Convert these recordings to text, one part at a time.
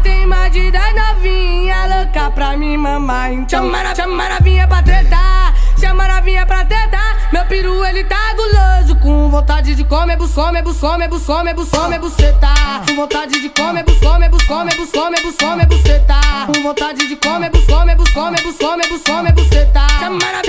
Tem mais de 10 novinha louca pra me mamar. Chama, chama novinha pra tretar, chama novinha pra tretar. Meu peru ele tá guloso, com vontade de comer, buscome, buscome, buscome, buscome, buceta. Com vontade de comer, buscome, buscome, buscome, buscome, buceta. Com vontade de comer, buscome, buscome, buscome, buscome, buceta. Chama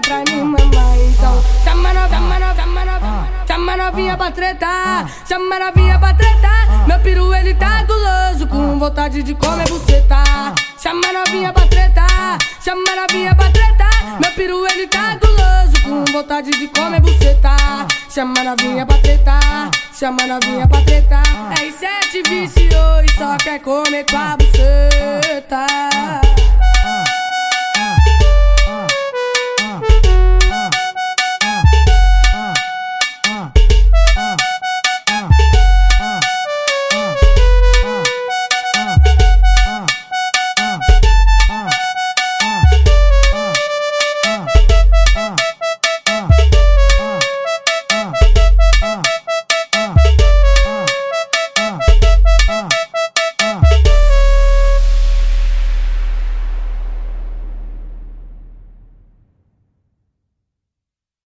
pra mim, mamãe. Então, chama novinha, chama novinha, chama novinha pra tretar. Chama novinha pra tretar. Meu peru ele tá guloso, com vontade de comer buceta. Chama novinha pra tretar. Chama novinha pra tretar. Meu peru ele tá guloso, com vontade de comer buceta. Chama novinha pra tretar. Chama novinha pra tretar. R7 viciou e só quer comer com a buceta.